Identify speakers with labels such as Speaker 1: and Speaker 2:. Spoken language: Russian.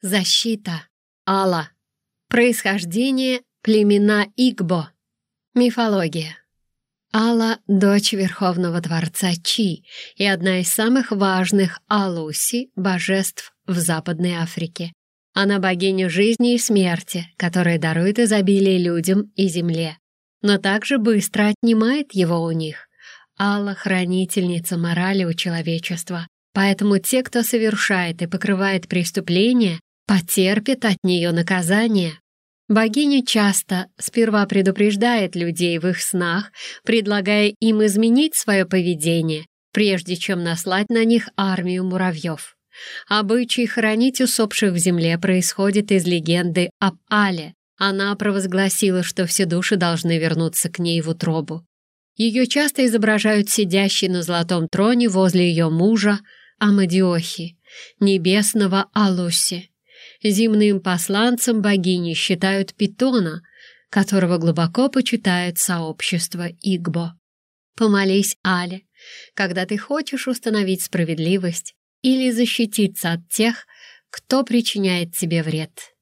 Speaker 1: Защита. Алла. Происхождение племена Игбо. Мифология. Алла — дочь Верховного Дворца Чи и одна из самых важных Алуси, божеств в Западной Африке. Она богиня жизни и смерти, которая дарует изобилие людям и земле, но также быстро отнимает его у них. Алла — хранительница морали у человечества, поэтому те, кто совершает и покрывает преступления, потерпит от нее наказание. Богиня часто сперва предупреждает людей в их снах, предлагая им изменить свое поведение, прежде чем наслать на них армию муравьев. Обычай хоронить усопших в земле происходит из легенды об Але. Она провозгласила, что все души должны вернуться к ней в утробу. Ее часто изображают сидящей на золотом троне возле ее мужа Амадиохи, небесного Алуси. Зимным посланцем богини считают питона, которого глубоко почитает сообщество Игбо. Помолись Але, когда ты хочешь установить справедливость или защититься от тех, кто причиняет тебе вред.